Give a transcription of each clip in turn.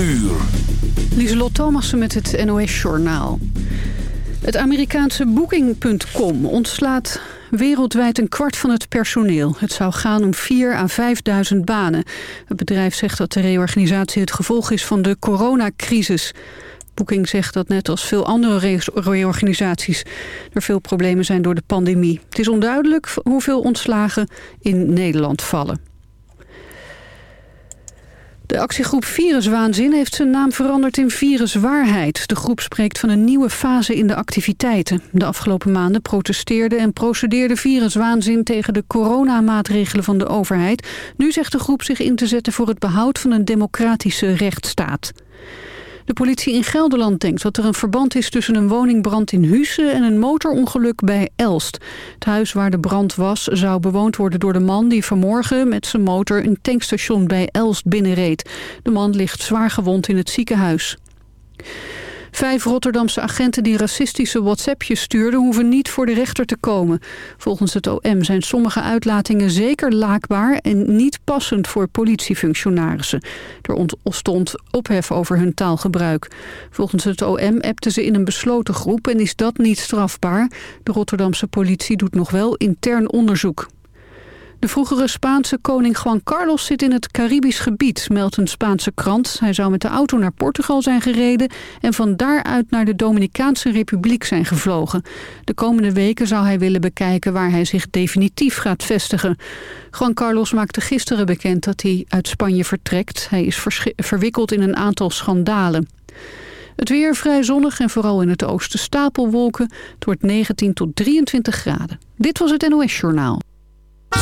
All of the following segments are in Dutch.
uur. Lieselot met het NOS-journaal. Het Amerikaanse Booking.com ontslaat wereldwijd een kwart van het personeel. Het zou gaan om 4 à 5.000 banen. Het bedrijf zegt dat de reorganisatie het gevolg is van de coronacrisis. Booking zegt dat net als veel andere reorganisaties... er veel problemen zijn door de pandemie. Het is onduidelijk hoeveel ontslagen in Nederland vallen. De actiegroep Viruswaanzin heeft zijn naam veranderd in Viruswaarheid. De groep spreekt van een nieuwe fase in de activiteiten. De afgelopen maanden protesteerde en procedeerde Viruswaanzin tegen de coronamaatregelen van de overheid. Nu zegt de groep zich in te zetten voor het behoud van een democratische rechtsstaat. De politie in Gelderland denkt dat er een verband is tussen een woningbrand in Husse en een motorongeluk bij Elst. Het huis waar de brand was zou bewoond worden door de man die vanmorgen met zijn motor een tankstation bij Elst binnenreed. De man ligt zwaar gewond in het ziekenhuis. Vijf Rotterdamse agenten die racistische WhatsAppjes stuurden... hoeven niet voor de rechter te komen. Volgens het OM zijn sommige uitlatingen zeker laakbaar... en niet passend voor politiefunctionarissen. Er ontstond ophef over hun taalgebruik. Volgens het OM appten ze in een besloten groep... en is dat niet strafbaar. De Rotterdamse politie doet nog wel intern onderzoek. De vroegere Spaanse koning Juan Carlos zit in het Caribisch gebied, meldt een Spaanse krant. Hij zou met de auto naar Portugal zijn gereden en van daaruit naar de Dominicaanse Republiek zijn gevlogen. De komende weken zou hij willen bekijken waar hij zich definitief gaat vestigen. Juan Carlos maakte gisteren bekend dat hij uit Spanje vertrekt. Hij is verwikkeld in een aantal schandalen. Het weer vrij zonnig en vooral in het oosten stapelwolken. Het wordt 19 tot 23 graden. Dit was het NOS Journaal.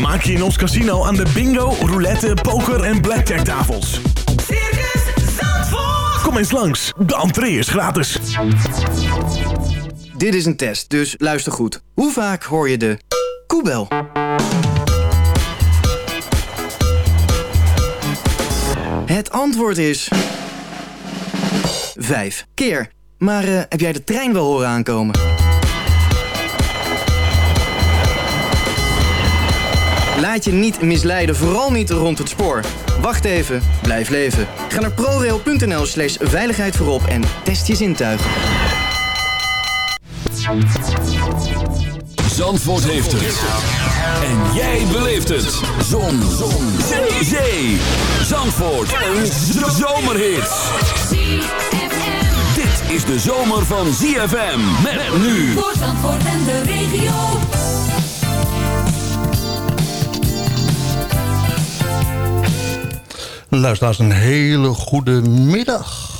Vermaak je in ons casino aan de bingo, roulette, poker en blackjack tafels. Circus Zandvoort. Kom eens langs, de entree is gratis. Dit is een test, dus luister goed. Hoe vaak hoor je de koebel? Het antwoord is... Vijf keer. Maar uh, heb jij de trein wel horen aankomen? Laat je niet misleiden, vooral niet rond het spoor. Wacht even, blijf leven. Ga naar prorail.nl slash veiligheid voorop en test je zintuigen. Zandvoort heeft het. En jij beleeft het. Zon. Zon. Zee. Zee. Zandvoort. Een zomerhit. Dit is de zomer van ZFM. Met nu. Voor Zandvoort en de regio. Luisteraars, een hele goede middag.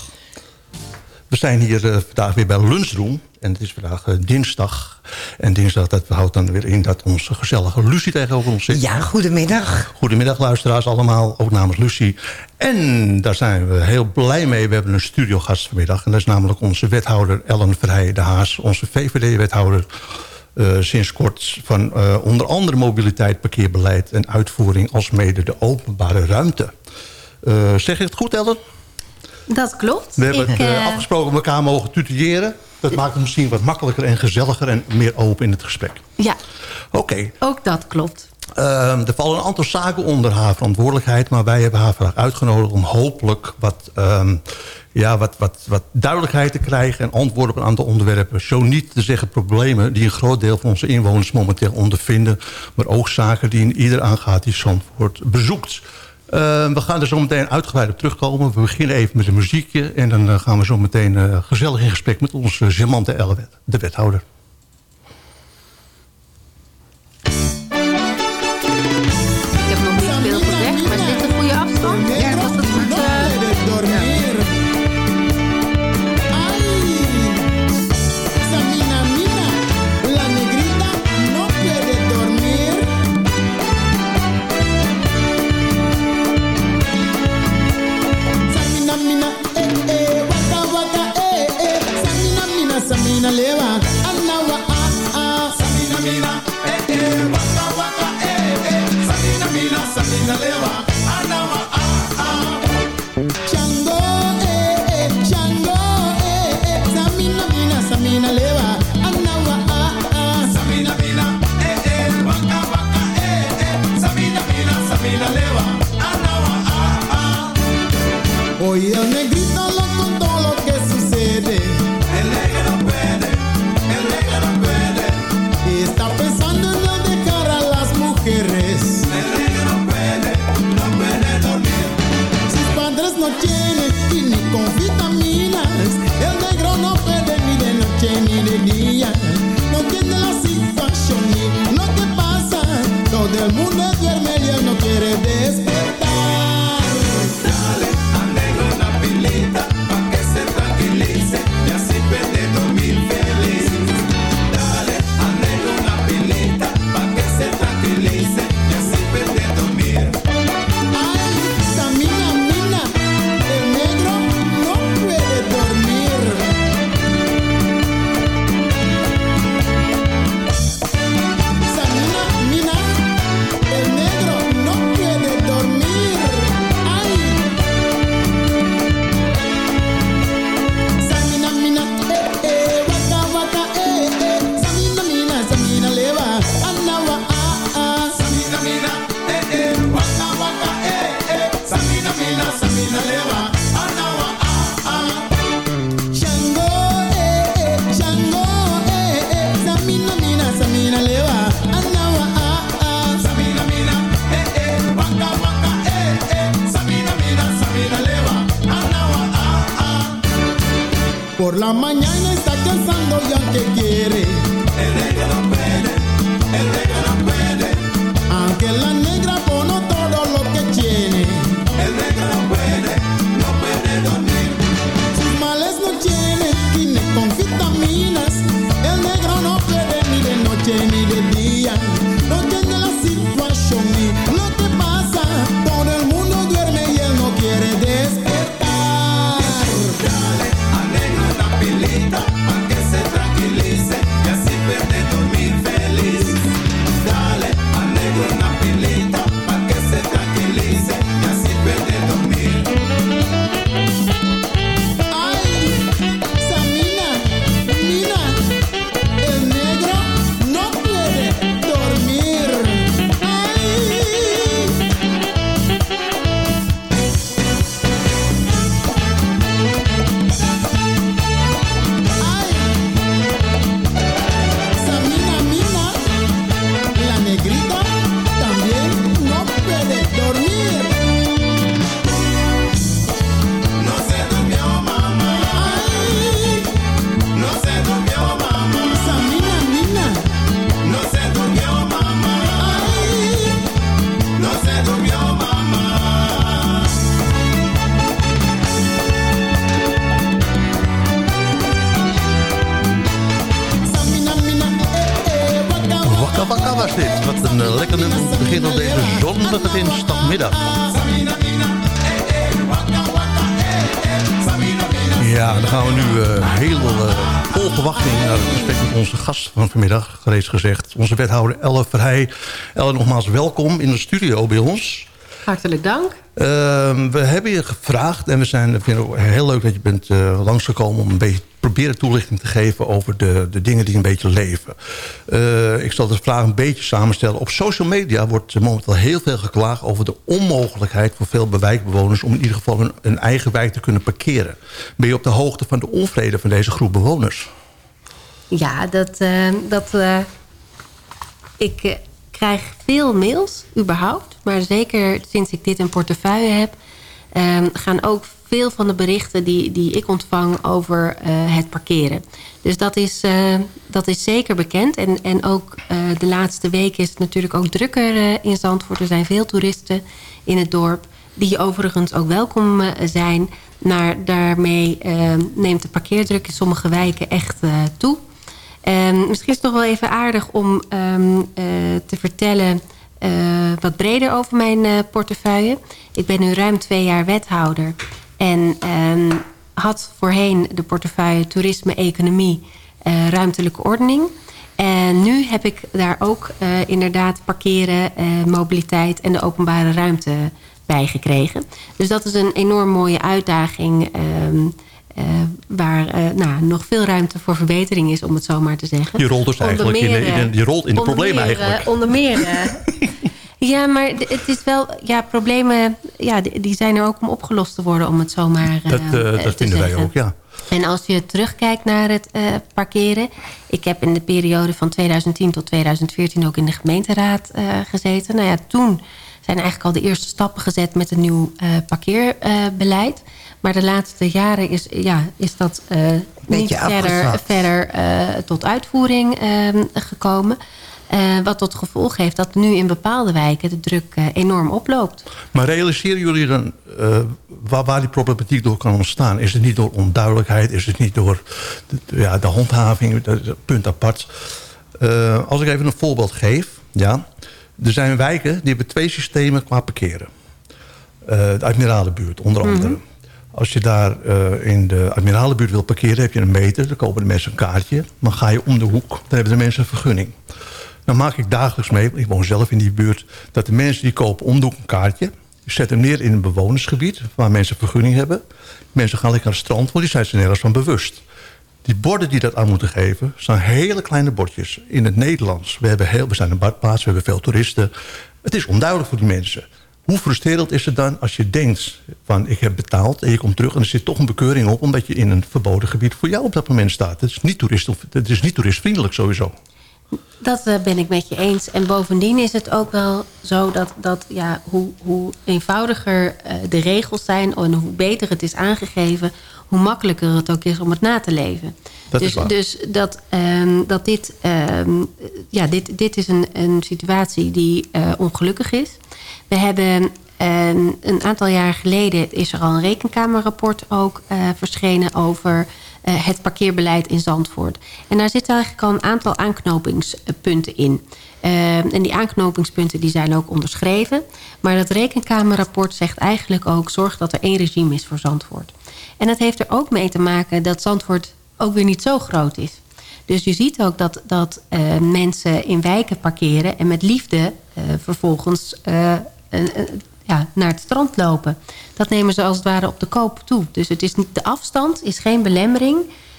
We zijn hier uh, vandaag weer bij Lunchroom. En het is vandaag uh, dinsdag. En dinsdag dat houdt dan weer in dat onze gezellige Lucie tegenover ons zit. Ja, goedemiddag. Goedemiddag luisteraars allemaal, ook namens Lucie. En daar zijn we heel blij mee. We hebben een studiogast vanmiddag. En dat is namelijk onze wethouder Ellen Verheijen de Haas. Onze VVD-wethouder. Uh, sinds kort van onder andere mobiliteit, parkeerbeleid en uitvoering... als mede de openbare ruimte. Uh, zeg ik het goed, Ellen? Dat klopt. We hebben ik, het, uh, afgesproken elkaar mogen tutoyeren. Dat maakt het misschien wat makkelijker en gezelliger... en meer open in het gesprek. Ja, Oké. Okay. ook dat klopt. Uh, er vallen een aantal zaken onder haar verantwoordelijkheid... maar wij hebben haar vandaag uitgenodigd om hopelijk wat, um, ja, wat, wat, wat duidelijkheid te krijgen... en antwoorden op een aantal onderwerpen. Zo niet te zeggen problemen die een groot deel van onze inwoners momenteel ondervinden... maar ook zaken die in ieder aangaat die Zandvoort bezoekt. Uh, we gaan er zo meteen uitgebreid op terugkomen. We beginnen even met een muziekje. En dan uh, gaan we zo meteen uh, gezellig in gesprek met onze Elle, de wethouder. reeds gezegd. Onze wethouder Elle Verheij. Elle, nogmaals welkom in de studio bij ons. Hartelijk dank. Ehm, we hebben je gevraagd en we zijn, vinden het heel leuk dat je bent uh, langsgekomen... om een beetje proberen toelichting te geven over de, de dingen die een beetje leven. Eh, ik zal de vraag een beetje samenstellen. Op social media wordt momenteel heel veel geklaagd over de onmogelijkheid... voor veel bewijkbewoners om in ieder geval een hun eigen wijk te kunnen parkeren. Ben je op de hoogte van de onvrede van deze groep bewoners? Ja, dat, eh, dat eh, ik eh, krijg veel mails, überhaupt. Maar zeker sinds ik dit in portefeuille heb... Ehm, gaan ook veel van de berichten die, die ik ontvang over het parkeren. Dus dat is, dat is zeker bekend. En, en ook de laatste week is het natuurlijk ook drukker in Zandvoort. Er zijn veel toeristen in het dorp die overigens ook welkom zijn. Naar daarmee ehm, neemt de parkeerdruk in sommige wijken echt toe. Ehm, misschien is het nog wel even aardig om ehm, eh, te vertellen... Eh, wat breder over mijn eh, portefeuille. Ik ben nu ruim twee jaar wethouder. En ehm, had voorheen de portefeuille toerisme, economie, ruimtelijke ordening. En nu heb ik daar ook inderdaad parkeren, mobiliteit en de openbare ruimte bij gekregen. Dus dat is een enorm mooie uitdaging eh, waar eh, nou, nog veel ruimte voor verbetering is, om het zo maar te zeggen. Je rolt dus eigenlijk in de- in de- je rolt in de problemen meer, eh, eigenlijk. Onder meer. eh, ja, maar het is wel... Ja, problemen ja, die zijn er ook om opgelost te worden, om het zo maar eh, Dat, eh, eh, dat vinden wij ook, ja. En als je terugkijkt naar het eh, parkeren... Ik heb in de periode van 2010 tot 2014 ook in de gemeenteraad eh, gezeten. Nou ja, toen zijn eigenlijk al de eerste stappen gezet met een nieuw eh, parkeerbeleid. maar de laatste jaren is, ja, is dat eh, niet Beetje verder, verder eh, tot uitvoering eh, gekomen. Eh, wat tot gevolg heeft dat nu in bepaalde wijken de druk enorm oploopt. Maar realiseren jullie dan eh, waar, waar die problematiek door kan ontstaan? Is het niet door onduidelijkheid? Is het niet door de, ja, de handhaving? Dat punt apart. Eh, als ik even een voorbeeld geef. Ja, er zijn wijken die hebben twee systemen qua parkeren. Eh, de Admiralenbuurt onder andere. Als je daar eh, in de Admiralenbuurt wil parkeren... heb je een meter, dan kopen de mensen een kaartje. Maar ga je om de hoek, dan hebben de mensen een vergunning. Dan maak ik dagelijks mee, ik woon zelf in die buurt... dat de mensen die kopen om de hoek een kaartje... je zet hem neer in een bewonersgebied... waar mensen vergunning hebben. Mensen gaan lekker naar het strand, want die zijn zich nergens van bewust. Die borden die dat aan moeten geven, zijn hele kleine bordjes. In het Nederlands. We, hebben heel, we zijn een badplaats, we hebben veel toeristen. Het is onduidelijk voor die mensen. Hoe frustrerend is het dan als je denkt van ik heb betaald... en je komt terug en er zit toch een bekeuring op... omdat je in een verboden gebied voor jou op dat moment staat. Het is niet, toerist, het is niet toeristvriendelijk sowieso. Dat eh, ben ik met je eens. En bovendien is het ook wel zo dat, dat ja, hoe, hoe eenvoudiger eh, de regels zijn... en hoe beter het is aangegeven... hoe makkelijker het ook is om het na te leven. Dat is dus waar. dus dat, ehm, dat dit, ehm, ja, dit, dit is een, een situatie die eh, ongelukkig is. We hebben ehm, een aantal jaar geleden... is er al een rekenkamerrapport ook eh, verschenen over eh, het parkeerbeleid in Zandvoort. En daar zitten eigenlijk al een aantal aanknopingspunten in. En die aanknopingspunten die zijn ook onderschreven. Maar dat rekenkamerrapport zegt eigenlijk ook... zorg dat er één regime is voor Zandvoort. En dat heeft er ook mee te maken dat Zandvoort ook weer niet zo groot is. Dus je ziet ook dat, dat eh, mensen in wijken parkeren... en met liefde eh, vervolgens eh, ja, naar het strand lopen. Dat nemen ze als het ware op de koop toe. Dus het is niet, de afstand is geen belemmering...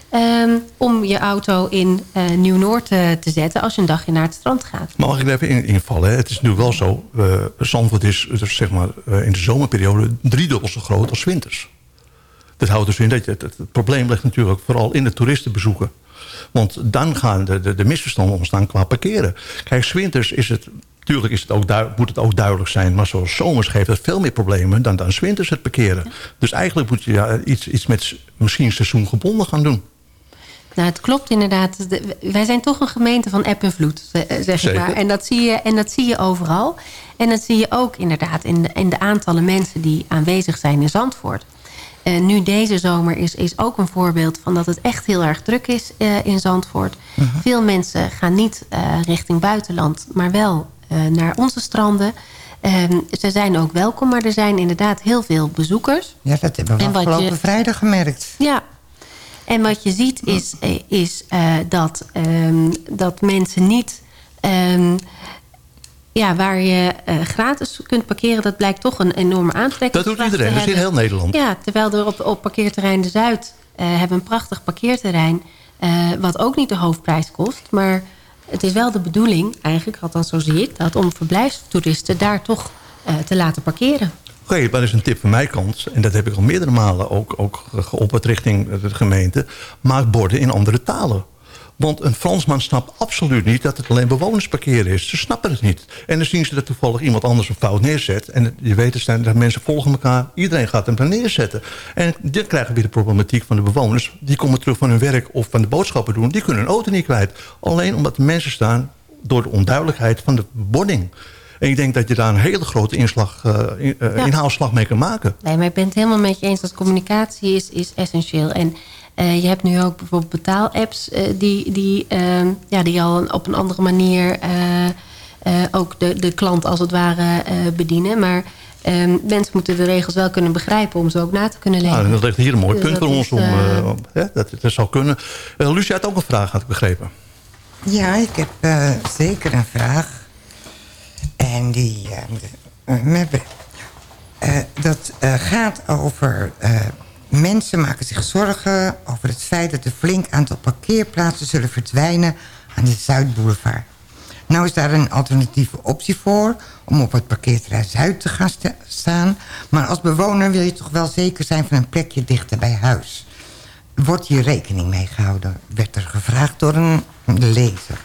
ehm, om je auto in eh, Nieuw-Noord te zetten... als je een dagje naar het strand gaat. Maar mag ik er even in, invallen? Hè? Het is nu wel zo. eh Zandvoort is dus zeg maar, in de zomerperiode driedubbel zo groot als winters. Dat houdt dus in dat je, het, het probleem ligt natuurlijk vooral in de toeristenbezoeken. Want dan gaan de, de, de misverstanden ontstaan qua parkeren. Kijk, 's winters is het... Tuurlijk is het ook moet het ook duidelijk zijn... maar zoals zomers geeft het veel meer problemen dan, dan 's winters het parkeren. Dus eigenlijk moet je ja, iets, iets met misschien seizoengebonden gaan doen. Nou, het klopt inderdaad. De- wij zijn toch een gemeente van eb en vloed, ze- zeg ik maar. En dat, zie je, en dat zie je overal. En dat zie je ook inderdaad in de, in de aantallen mensen die aanwezig zijn in Zandvoort. Eh, nu deze zomer is, is ook een voorbeeld van dat het echt heel erg druk is eh, in Zandvoort. Veel mensen gaan niet eh, richting buitenland, maar wel eh, naar onze stranden. Ehm, ze zijn ook welkom, maar er zijn inderdaad heel veel bezoekers. Ja, dat hebben we En je- afgelopen vrijdag gemerkt. Ja. En wat je ziet is, is dat, ehm, dat mensen niet... ehm, ja, waar je eh, gratis kunt parkeren... dat blijkt toch een enorme aantrekking Dat doet iedereen, dat is in heel Nederland. Ja, terwijl er op, op parkeerterrein De Zuid... eh hebben we een prachtig parkeerterrein... eh, wat ook niet de hoofdprijs kost. Maar het is wel de bedoeling, eigenlijk, althans zo zie ik dat... om verblijfstoeristen daar toch te laten parkeren. Oké, dat is een tip van mijn kant. En dat heb ik al meerdere malen ook, ook geopperd richting de gemeente. Maak borden in andere talen. Want een Fransman snapt absoluut niet dat het alleen bewonersparkeren is. Ze snappen het niet. En dan zien ze dat toevallig iemand anders een fout neerzet. En je weet het dat mensen volgen elkaar. Iedereen gaat hem dan neerzetten. En dan krijgen we weer de problematiek van de bewoners. Die komen terug van hun werk of van de boodschappen doen. Die kunnen hun auto niet kwijt. Alleen omdat de mensen staan door de onduidelijkheid van de bording. En ik denk dat je daar een hele grote inslag, eh, in- eh, Ja. inhaalslag mee kan maken. Nee, maar ik ben het helemaal met je eens dat communicatie is, is essentieel. En eh, je hebt nu ook bijvoorbeeld betaalapps eh, die, die, ehm, ja, die al op een andere manier eh, eh, ook de, de klant als het ware eh, bedienen. Maar Ehm, mensen moeten de regels wel kunnen begrijpen om ze ook na te kunnen leven. Nou, dat ligt hier een mooi Dus punt voor ons. Om, ja, dat, dat zou kunnen. Uh, Lucia had ook een vraag, had ik begrepen. Ja, ik heb eh, zeker een vraag. En die... eh, eh, eh, dat gaat over... mensen maken zich zorgen over het feit... dat er flink aantal parkeerplaatsen zullen verdwijnen... aan de Zuidboulevard. Nou is daar een alternatieve optie voor... om op het parkeerterrein Zuid te gaan sta- staan. Maar als bewoner wil je toch wel zeker zijn... van een plekje dichter bij huis. Wordt hier rekening mee gehouden? Werd er gevraagd door een lezer.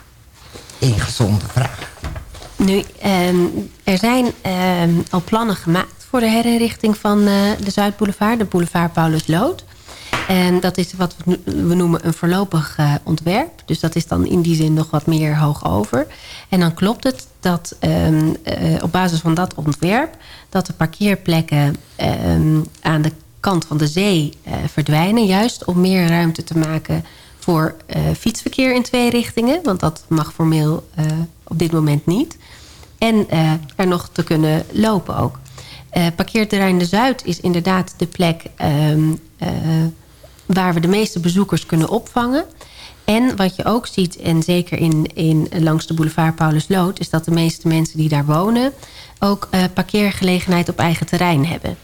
Ingezonde vraag. Nu, ehm, er zijn ehm, al plannen gemaakt voor de herinrichting van eh, de Zuidboulevard, de boulevard Paulus Lood. En dat is wat we no- we noemen een voorlopig eh, ontwerp. Dus dat is dan in die zin nog wat meer hoog over. En dan klopt het dat ehm, eh, op basis van dat ontwerp... dat de parkeerplekken aan de kant van de zee verdwijnen... juist om meer ruimte te maken voor fietsverkeer in twee richtingen. Want dat mag formeel op dit moment niet. En eh, er nog te kunnen lopen ook. Eh, parkeerterrein De Zuid is inderdaad de plek... ehm, eh, waar we de meeste bezoekers kunnen opvangen. En wat je ook ziet, en zeker in, in, langs de boulevard Paulus Lood... is dat de meeste mensen die daar wonen... ook parkeergelegenheid op eigen terrein hebben.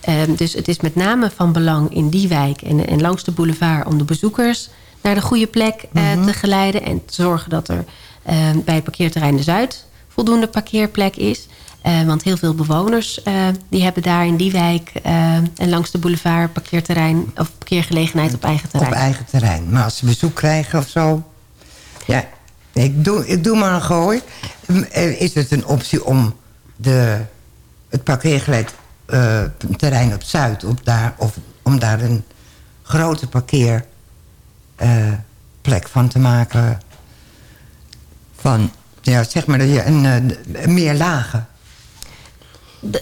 Ehm, dus het is met name van belang in die wijk en, en langs de boulevard... om de bezoekers naar de goede plek eh, te geleiden... en te zorgen dat er bij het parkeerterrein De Zuid voldoende parkeerplek is... Eh, want heel veel bewoners eh, die hebben daar in die wijk eh, en langs de boulevard parkeerterrein of parkeergelegenheid op eigen terrein. Op eigen terrein. Maar als ze bezoek krijgen of zo... Ja, ik doe, ik doe maar een gooi. Eh, Is het een optie om de, het eh, terrein op Zuid... Op daar, of om daar een grote parkeerplek van te maken... van, ja, zeg maar, dat je een, eh, meer lagen...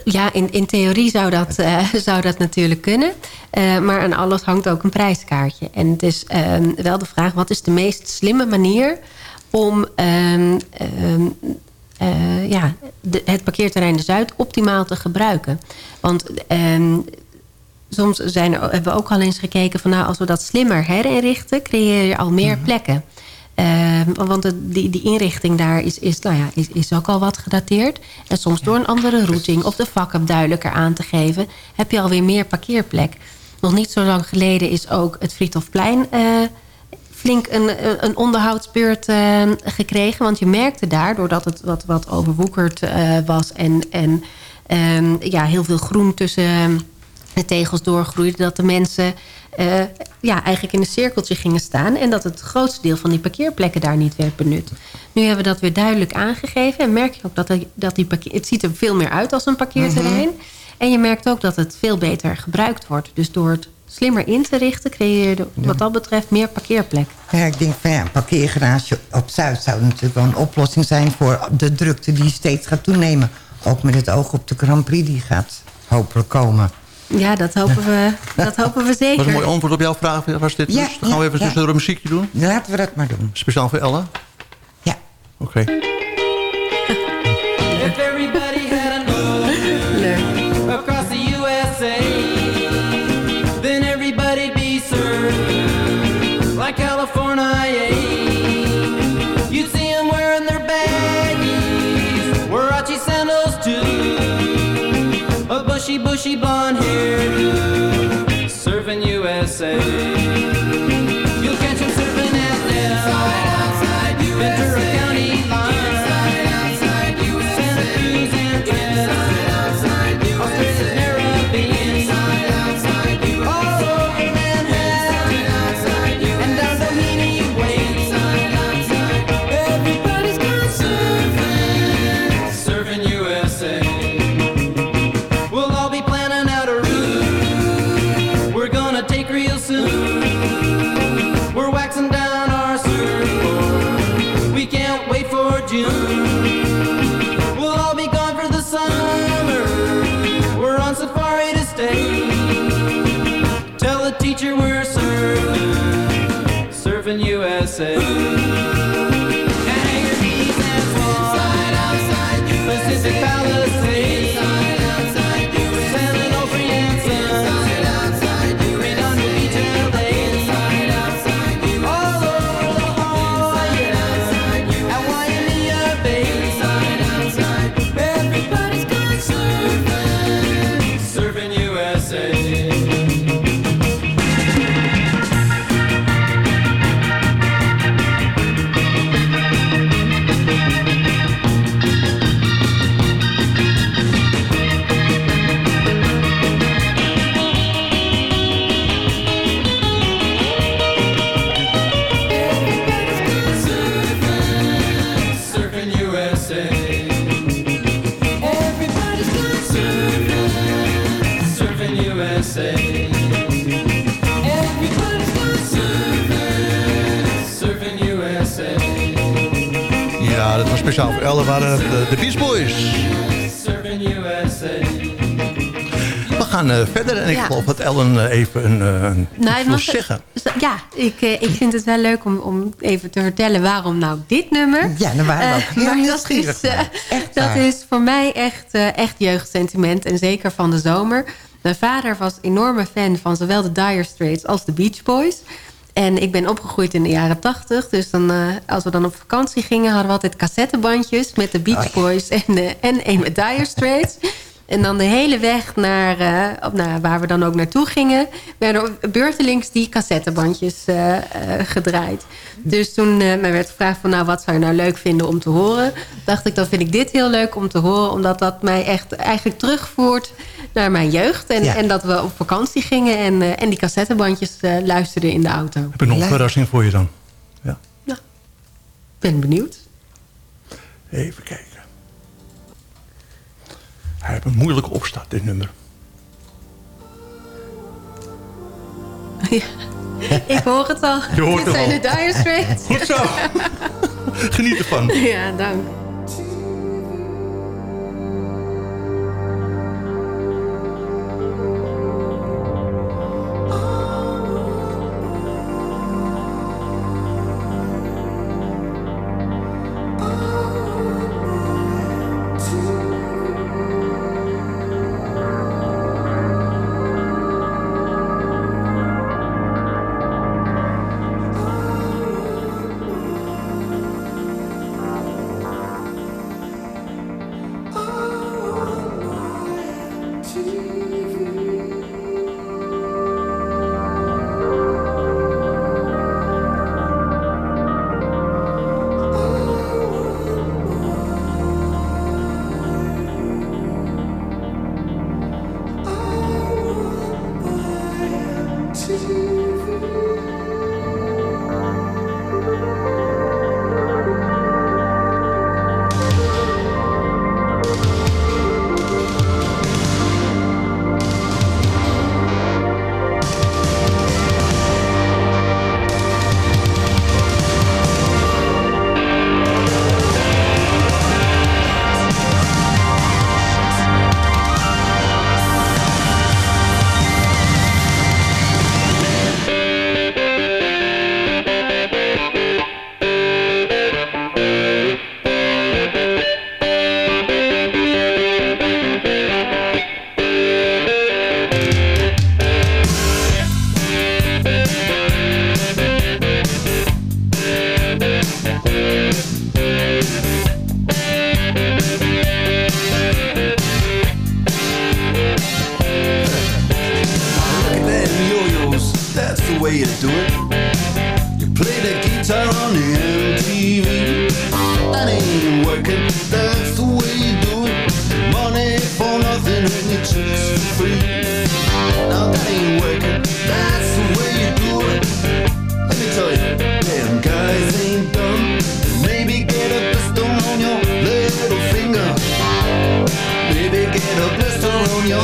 Ja, in, in theorie zou dat, eh, zou dat natuurlijk kunnen. Eh, maar aan alles hangt ook een prijskaartje. En het is ehm, wel de vraag... wat is de meest slimme manier om ehm, ehm, eh, ja, de, het parkeerterrein de Zuid optimaal te gebruiken? Want soms zijn hebben we ook al eens gekeken... van nou, als we dat slimmer herinrichten... creëer je al meer plekken. Eh, want de, die, die inrichting daar is, is, nou ja, is, is ook al wat gedateerd. En soms door een andere routing of de vakken duidelijker aan te geven... heb je alweer meer parkeerplek. Nog niet zo lang geleden is ook het Friedhofplein... eh, flink een, een onderhoudsbeurt eh, gekregen. Want je merkte daar, doordat het wat, wat overwoekerd eh, was... en, en ehm, ja, heel veel groen tussen de tegels doorgroeide... dat de mensen eh, ja, eigenlijk in een cirkeltje gingen staan... en dat het grootste deel van die parkeerplekken daar niet werd benut. Nu hebben we dat weer duidelijk aangegeven... en merk je ook dat, er- dat die parkeer, het ziet er veel meer uit als een parkeerterrein... En je merkt ook dat het veel beter gebruikt wordt. Dus door het slimmer in te richten... creëer je wat dat betreft meer parkeerplek. Ja, ik denk van ja, een parkeergarage op Zuid zou natuurlijk wel een oplossing zijn... voor de drukte die steeds gaat toenemen. Ook met het oog op de Grand Prix die gaat hopelijk komen. Ja, dat hopen we, dat hopen we Dat was een mooi zeker. antwoord op jouw vraag. Was dit Ja, dus? Dan gaan we even ja. tussendoor een muziekje doen. Laten we dat maar doen. Speciaal voor Ella? Ja. Oké. If everybody bushy, blonde hairdo, speciaal voor Elle, waren het eh, de Beach Boys. We gaan eh, verder en ik Ja. geloof dat Ellen eh, even een, een Nou, zeggen. Ja, ik, ik vind het wel leuk om, om even te vertellen waarom nou dit nummer. Ja, waren we ook maar dat nieuwsgierig is, dat is voor mij echt, echt jeugdsentiment. En zeker van de zomer. Mijn vader was enorme fan van zowel de Dire Straits als de Beach Boys. En ik ben opgegroeid in de jaren tachtig. Dus dan, eh, als we dan op vakantie gingen... hadden we altijd cassettebandjes met de Beach ja. Boys... en, eh, en met Dire Straits. En dan de hele weg naar, eh, op, nou, waar we dan ook naartoe gingen... werden beurtelings die cassettebandjes eh, eh, gedraaid. Dus toen eh, mij werd gevraagd van... nou, wat zou je nou leuk vinden om te horen? dacht ik, dan vind ik dit heel leuk om te horen... omdat dat mij echt eigenlijk terugvoert naar mijn jeugd. En, Ja. en dat we op vakantie gingen en, eh, en die cassettebandjes eh, luisterden in de auto. Heb ik nog een verrassing voor je dan? Ja. Ben benieuwd. Even kijken. Hij heeft een moeilijke opstart, dit nummer. Ik hoor het al. Je hoort Dit hem zijn al. de Dire Straits. Goed zo. Geniet ervan. Ja, dank.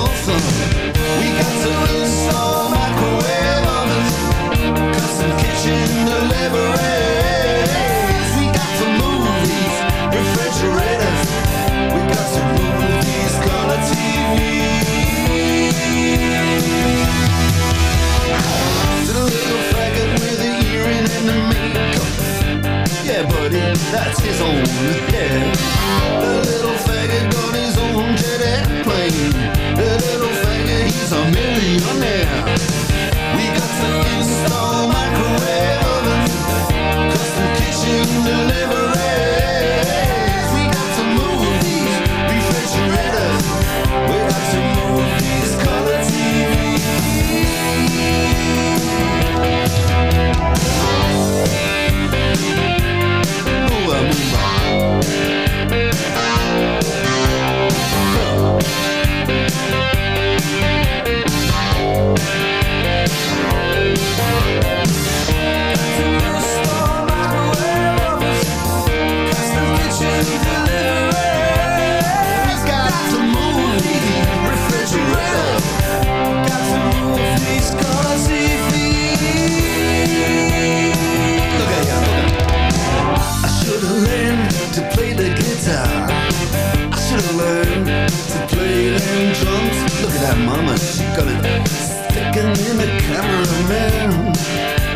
On and drums. Look at that mama, she got it sticking in the cameraman.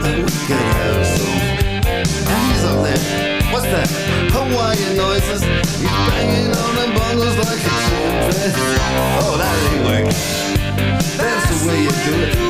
A wicked asshole. And he's up there. What's that? Hawaiian noises. He's banging on the bongos like a chimpanzee. Oh, that ain't work. That's the way you do it.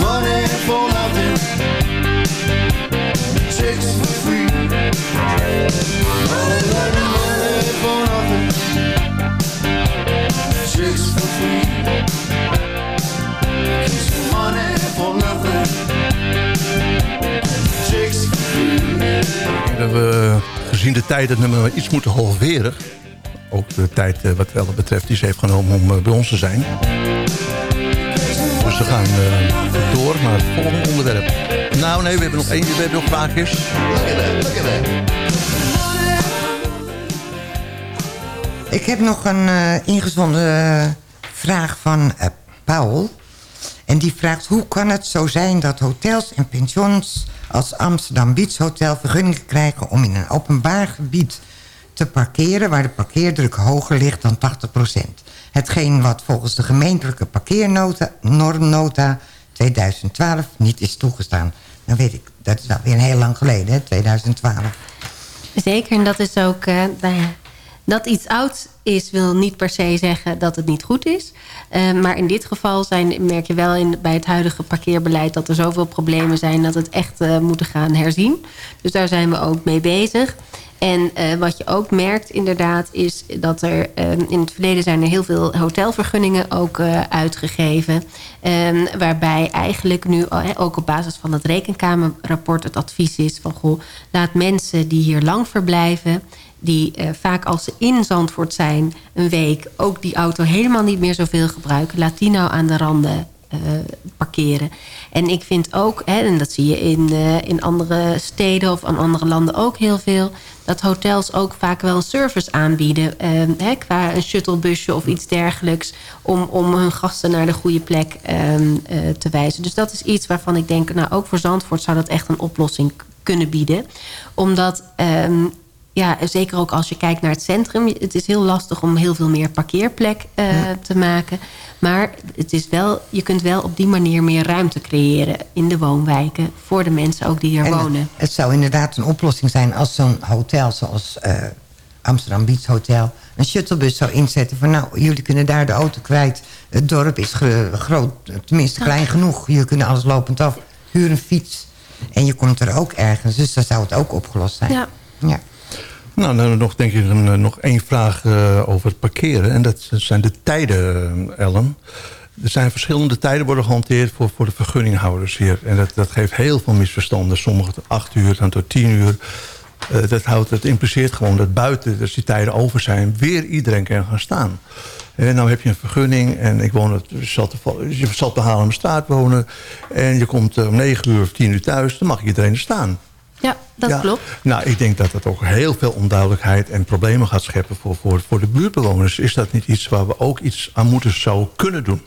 Money free. Dat we gezien de tijd het nummer iets moeten halveren. Ook de tijd eh, wat wel betreft die ze heeft genomen om eh, bij ons te zijn. We gaan eh, door naar het volgende onderwerp. Nou nee, we hebben nog één, we hebben nog vraagjes. Ik heb nog een eh, ingezonden eh, vraag van Paul. En die vraagt... hoe kan het zo zijn dat hotels en pensions... als Amsterdam Beach Hotel vergunningen krijgen... om in een openbaar gebied te parkeren... waar de parkeerdruk hoger ligt dan 80 Hetgeen wat volgens de gemeentelijke parkeernota... normnota 2012 niet is toegestaan. Dan weet ik, dat is alweer heel lang geleden, hè, 2012. Zeker, en dat is ook... ja, dat iets oud is, wil niet per se zeggen dat het niet goed is. Eh, maar in dit geval zijn, merk je wel in, bij het huidige parkeerbeleid... dat er zoveel problemen zijn dat het echt eh, moeten gaan herzien. Dus daar zijn we ook mee bezig. En eh, wat je ook merkt inderdaad is dat er... in het verleden zijn er heel veel hotelvergunningen ook uitgegeven. eh, waarbij eigenlijk nu ook op basis van het rekenkamerrapport... het advies is van goh, laat mensen die hier lang verblijven die eh, vaak als ze in Zandvoort zijn een week... ook die auto helemaal niet meer zoveel gebruiken. Laat die nou aan de randen eh, parkeren. En ik vind ook, hè, en dat zie je in, eh, in andere steden of aan andere landen ook heel veel... dat hotels ook vaak wel een service aanbieden. eh, hè, qua een shuttlebusje of iets dergelijks... om, om hun gasten naar de goede plek ehm, eh, te wijzen. Dus dat is iets waarvan ik denk... nou, ook voor Zandvoort zou dat echt een oplossing kunnen bieden. Omdat... ehm, ja, zeker ook als je kijkt naar het centrum. Het is heel lastig om heel veel meer parkeerplek eh, te maken. Maar het is wel, je kunt wel op die manier meer ruimte creëren... in de woonwijken voor de mensen ook die hier En wonen. Het zou inderdaad een oplossing zijn als zo'n hotel zoals eh, Amsterdam Beach Hotel... een shuttlebus zou inzetten van nou, jullie kunnen daar de auto kwijt. Het dorp is gro- groot, tenminste klein genoeg. Jullie kunnen alles lopend af. Huur een fiets en je komt er ook ergens. Dus dan zou het ook opgelost zijn. Ja. ja. Nou, dan nog denk ik eh, nog één vraag eh, over het parkeren. En dat zijn de tijden, eh, Ellen. Er zijn verschillende tijden worden gehanteerd voor, voor de vergunninghouders hier. En dat, dat geeft heel veel misverstanden. Sommige tot acht uur, dan tot tien uur. Dat, houdt, dat impliceert gewoon dat buiten, als die tijden over zijn... weer iedereen kan gaan staan. En nou heb je een vergunning en ik woon het, je zal te Haarlemmerstraat wonen... en je komt om negen uur of tien uur thuis, dan mag iedereen er staan. Ja, dat Ja. klopt. Nou, ik denk dat dat ook heel veel onduidelijkheid en problemen gaat scheppen voor, voor, voor de buurtbewoners. Is dat niet iets waar we ook iets aan moeten zou kunnen doen?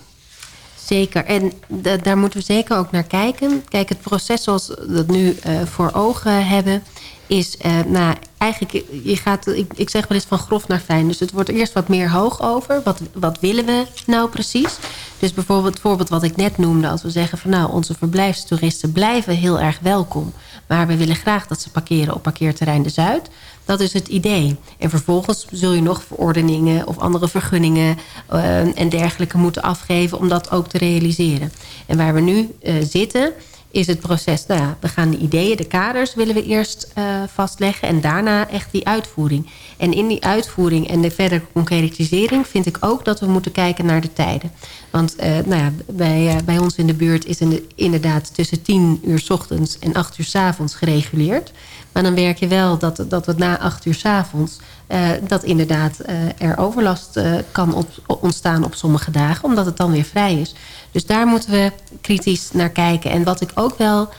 Zeker. En da- daar moeten we zeker ook naar kijken. Kijk, het proces zoals we dat nu eh, voor ogen hebben... is, eh, nou, eigenlijk, je gaat, ik, ik zeg wel eens van grof naar fijn. Dus het wordt eerst wat meer hoog over. Wat, wat willen we nou precies? Dus bijvoorbeeld het voorbeeld wat ik net noemde... als we zeggen van nou, onze verblijfstoeristen blijven heel erg welkom... maar we willen graag dat ze parkeren op parkeerterrein De Zuid... Dat is het idee. En vervolgens zul je nog verordeningen of andere vergunningen eh, en dergelijke moeten afgeven om dat ook te realiseren. En waar we nu eh, zitten is het proces, nou ja, we gaan de ideeën, de kaders willen we eerst eh, vastleggen en daarna echt die uitvoering. En in die uitvoering en de verdere concretisering vind ik ook dat we moeten kijken naar de tijden. Want eh, nou ja, bij, eh, bij ons in de buurt is in de- inderdaad tussen 10 uur 's ochtends en 8 uur 's avonds gereguleerd. Maar dan werk je wel dat, dat het na 8 uur 's avonds eh, dat inderdaad eh, er overlast eh, kan ontstaan op sommige dagen, omdat het dan weer vrij is. Dus daar moeten we kritisch naar kijken. En wat ik ook wel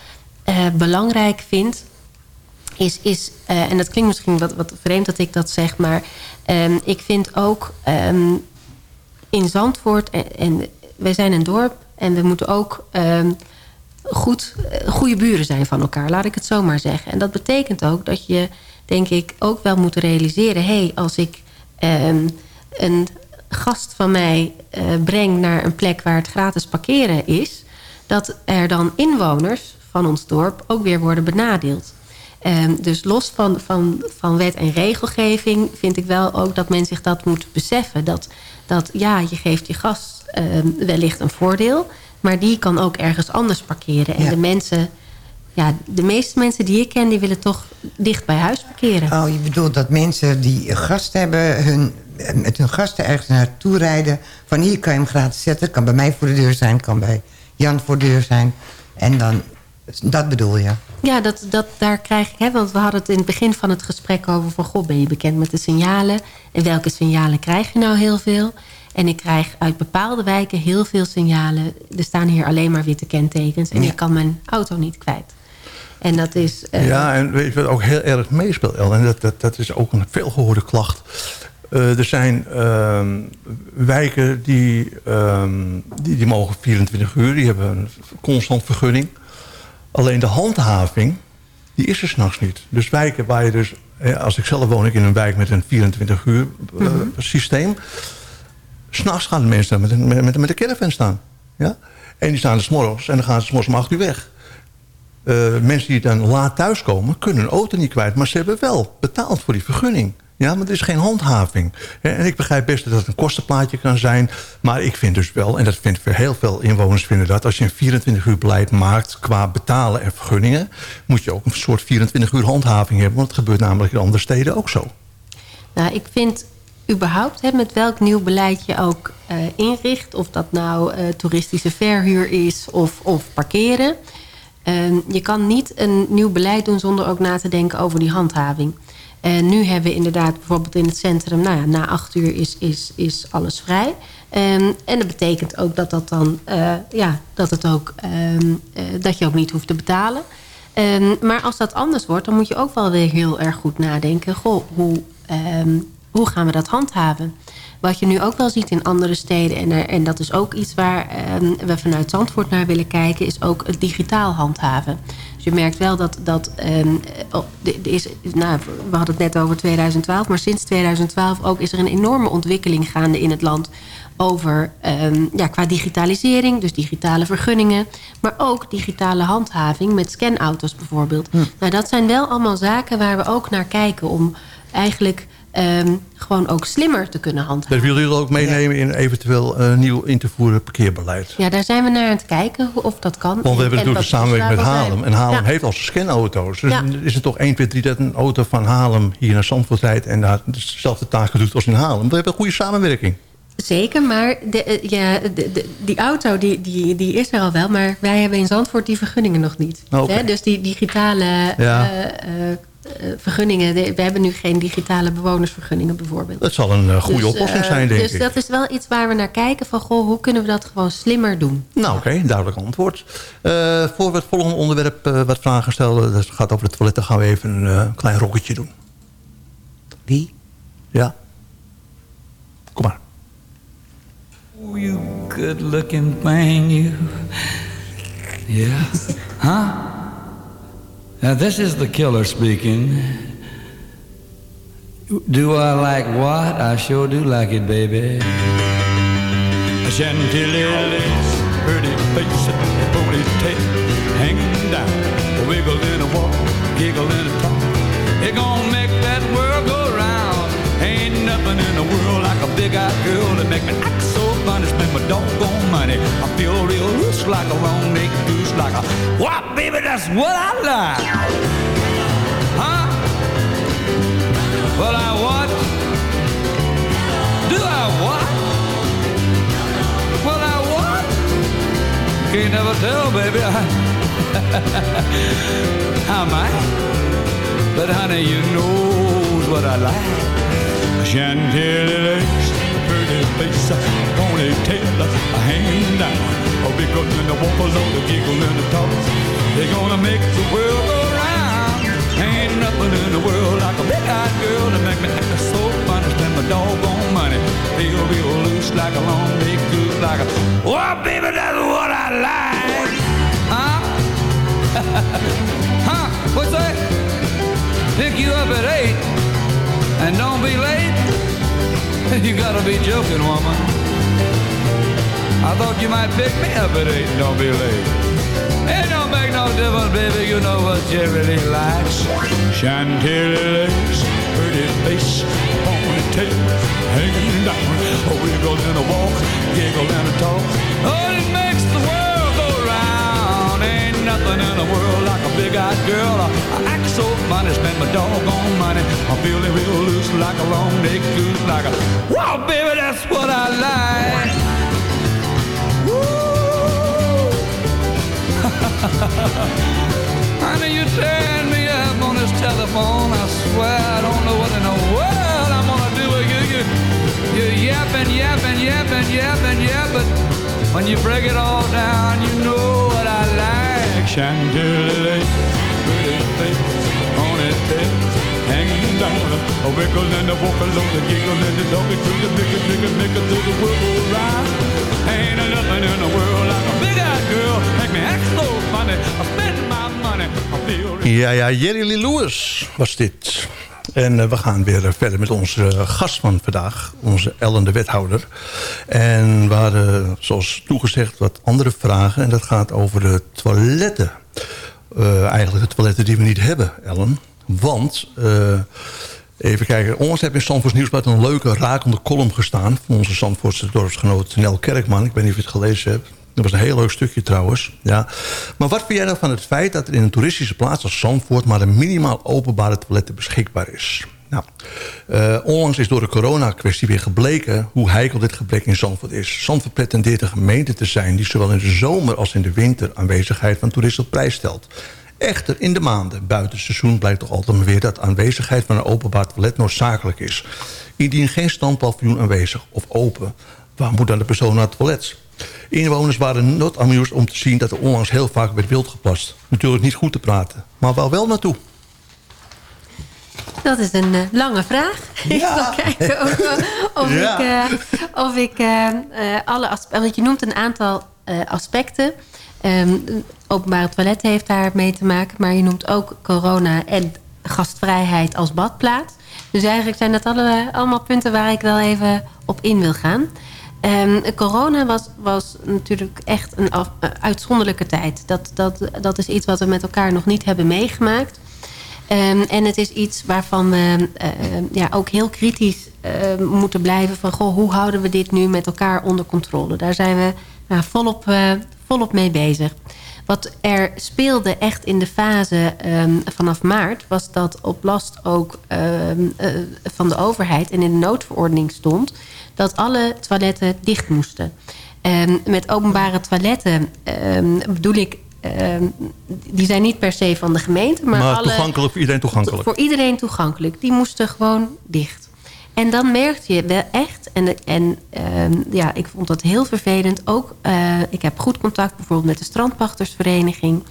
belangrijk vind, is, is en dat klinkt misschien wat, wat vreemd dat ik dat zeg, maar ehm, ik vind ook ehm, in Zandvoort... en, wij zijn een dorp en we moeten ook ehm, goed, goede buren zijn van elkaar. Laat ik het zo maar zeggen. En dat betekent ook dat je, denk ik, ook wel moet realiseren... hé, hey, als ik ehm, een gast van mij eh, breng naar een plek waar het gratis parkeren is... dat er dan inwoners van ons dorp ook weer worden benadeeld. Ehm, dus los van, van, van wet en regelgeving vind ik wel ook dat men zich dat moet beseffen. Dat, dat ja, je geeft je gast ehm, wellicht een voordeel... maar die kan ook ergens anders parkeren. En Ja. de mensen... Ja, de meeste mensen die ik ken, die willen toch dicht bij huis parkeren. Oh, je bedoelt dat mensen die gast hebben... Hun, met hun gasten ergens naartoe rijden... van hier kan je hem gratis zetten. kan bij mij voor de deur zijn, kan bij Jan voor de deur zijn. En dan, dat bedoel je? Ja, dat, dat, daar krijg ik... Hè, want we hadden het in het begin van het gesprek over... van goh, ben je bekend met de signalen? En welke signalen krijg je nou heel veel? En ik krijg uit bepaalde wijken heel veel signalen. Er staan hier alleen maar witte kentekens. En Ja. ik kan mijn auto niet kwijt. En dat is... eh, Ja, en weet je wat ook heel erg meespeelt, El? En dat, dat, dat is ook een veelgehoorde klacht. Eh, er zijn ehm, wijken die, ehm, die, die mogen 24 uur. Die hebben een constant vergunning. Alleen de handhaving, die is er s'nachts niet. Dus wijken waar je dus... Als ik zelf woon ik in een wijk met een 24 uur eh, Mhm. systeem. S'nachts gaan de mensen met een, met, met een caravan staan. Ja? En die staan er s'morgens en dan gaan ze s'morgens om 8 uur weg. Eh, mensen die dan laat thuiskomen, kunnen hun auto niet kwijt. Maar ze hebben wel betaald voor die vergunning. Ja, maar er is geen handhaving. En ik begrijp best dat het een kostenplaatje kan zijn. Maar ik vind dus wel, en dat vindt heel veel inwoners vinden dat... als je een 24 uur beleid maakt qua betalen en vergunningen... moet je ook een soort 24 uur handhaving hebben. Want het gebeurt namelijk in andere steden ook zo. Nou, ik vind überhaupt hè, met welk nieuw beleid je ook eh, inricht... of dat nou eh, toeristische verhuur is of, of parkeren... eh, je kan niet een nieuw beleid doen zonder ook na te denken over die handhaving. En nu hebben we inderdaad bijvoorbeeld in het centrum... Nou ja, na acht uur is, is, is alles vrij. Ehm, en dat betekent ook dat, dat, dan, eh, ja, dat, het ook, ehm, eh, dat je ook niet hoeft te betalen... Ehm, maar als dat anders wordt, dan moet je ook wel weer heel erg goed nadenken. Hoe, ehm, hoe gaan we dat handhaven? Wat je nu ook wel ziet in andere steden... en, en dat is ook iets waar ehm, we vanuit Zandvoort naar willen kijken... is ook het digitaal handhaven. Dus je merkt wel dat... dat ehm, oh, is, nou, we hadden het net over 2012... maar sinds 2012 ook is er een enorme ontwikkeling gaande in het land... over ehm, ja, qua digitalisering, dus digitale vergunningen... maar ook digitale handhaving met scanauto's bijvoorbeeld. Nou, dat zijn wel allemaal zaken waar we ook naar kijken... om eigenlijk ehm, gewoon ook slimmer te kunnen handhaven. Dat willen jullie ook meenemen in eventueel eh, nieuw in te voeren parkeerbeleid. Ja, daar zijn we naar aan het kijken of dat kan. Want we hebben En- en natuurlijk samenwerking met Haarlem. zijn. En Haarlem Ja. heeft al zijn scanauto's. Dus Ja. is het toch 1, 2, 3 dat een auto van Haarlem hier naar Zandvoort rijdt... en daar dezelfde taken doet als in Haarlem. We hebben een goede samenwerking. Zeker, maar de, eh, ja, de, de- die auto die, die, die is er al wel. Maar wij hebben in Zandvoort die vergunningen nog niet. Oké. Hè, Dus die digitale Ja. eh, vergunningen... de- we hebben nu geen digitale bewonersvergunningen bijvoorbeeld. Dat zal een eh, goede Dus, oplossing eh, zijn, denk dus ik. dat is wel iets waar we naar kijken. Van, goh, hoe kunnen we dat gewoon slimmer doen? Nou, oké, duidelijk antwoord. Eh, voor we het volgende onderwerp eh, wat vragen stellen... dat gaat over de toiletten, gaan we even een eh, klein rocketje doen. Wie? Ja. Kom maar. Oh, you good looking thing, you. Yeah. Huh? Now, this is the killer speaking. Do I like what? I sure do like it, baby. Chantilly legs, pretty face, a ponytail hanging down. a Wiggle in a walk, giggle in a talk. It gonna make that world go round. Ain't nothing in the world like a big-eyed girl that make me act so funny. Spend my doggone money. I feel real loose like a long-necked goose, like a what, baby? That's what I like. Huh? Well, I what? Do I what? Well, I what? Can't never tell, baby. I? But honey, you knows what I like. Chantilly lace, pretty face, ponytail, hanging down. A big up in the all the giggle and the talk. They're gonna make the world go round. Ain't nothing in the world like a big-eyed girl to make me act so funny. Spend my doggone money, feel real loose like a long neck goose like a. Oh, baby, that's what I like. Huh? huh? What's that? Pick you up at eight and don't be late. You gotta be joking, woman. I thought you might pick me up at eight don't be late. It don't make no difference, baby. You know what really likes. Chantilly lace, pretty face, ponytail, hanging down. A wiggle and a walk, giggle and a talk. Oh, it makes the world nothing in the world like a big-eyed girl. I, act so funny, spend my doggone money. I'm feeling real loose like a long-necked goose, like a. Wow, baby, that's what I like. Honey, you turn me up on this telephone. I swear I don't know what in the world I'm gonna do with you. You, you yapping, yapping, yapping, yapping, yapping. When you break it all down, you know Chantilly, pretty on it hanging down. A wiggle and a along, a giggle and a dog, through the it, make it through the world go round. Ain't nothing in the world like a big-eyed girl. Make me act so funny. I spend my money. I feel Ja, ja, Jerry Lee Lewis was dit. En eh, we gaan weer eh, verder met onze eh, gast van vandaag, onze Ellen de wethouder. En we hadden, zoals toegezegd, wat andere vragen. En dat gaat over de toiletten. Eigenlijk de toiletten die we niet hebben, Ellen. Want, even kijken, onlangs heb in Zandvoorts Nieuwsblad een leuke rakende column gestaan... van onze Zandvoortse dorpsgenoot Nel Kerkman. Ik weet niet of je het gelezen hebt. Dat was een heel leuk stukje trouwens. Ja. Maar wat vind jij nou van het feit dat er in een toeristische plaats als Zandvoort... maar een minimaal openbare toiletten beschikbaar is? Nou, eh, onlangs is door de corona-kwestie weer gebleken... hoe heikel dit gebrek in Zandvoort is. Zandvoort pretendeert een gemeente te zijn... die zowel in de zomer als in de winter aanwezigheid van toeristen op prijs stelt. Echter, in de maanden buiten seizoen blijkt toch altijd maar weer... dat aanwezigheid van een openbaar toilet noodzakelijk is. Indien geen standpaviljoen aanwezig of open... waar moet dan de persoon naar het toilet? Inwoners waren not amused om te zien dat er onlangs heel vaak werd wild geplast. Natuurlijk niet goed te praten, maar waar wel naartoe? Dat is een eh, lange vraag. Ik zal kijken of, of Ja. ik, eh, of ik eh, eh, alle aspecten... Want je noemt een aantal eh, aspecten. Ehm, openbare toiletten heeft daar mee te maken. Maar je noemt ook corona en gastvrijheid als badplaats. Dus eigenlijk zijn dat alle, allemaal punten waar ik wel even op in wil gaan. Ehm, corona was, was natuurlijk echt een eh, uitzonderlijke tijd. Dat, dat, dat is iets wat we met elkaar nog niet hebben meegemaakt. Ehm, en het is iets waarvan we eh, ja, ook heel kritisch eh, moeten blijven... van goh, hoe houden we dit nu met elkaar onder controle? Daar zijn we nou, volop, eh, volop mee bezig. Wat er speelde echt in de fase ehm, vanaf maart... was dat op last ook eh, van de overheid en in de noodverordening stond... dat alle toiletten dicht moesten. Ehm, met openbare toiletten ehm, bedoel ik... ehm, die zijn niet per se van de gemeente, maar, Maar, alle, toegankelijk voor iedereen toegankelijk. voor iedereen toegankelijk. Die moesten gewoon dicht. En dan merkte je wel echt, en, en ja, ik vond dat heel vervelend. Ook, eh, ik heb goed contact bijvoorbeeld met de strandpachtersvereniging.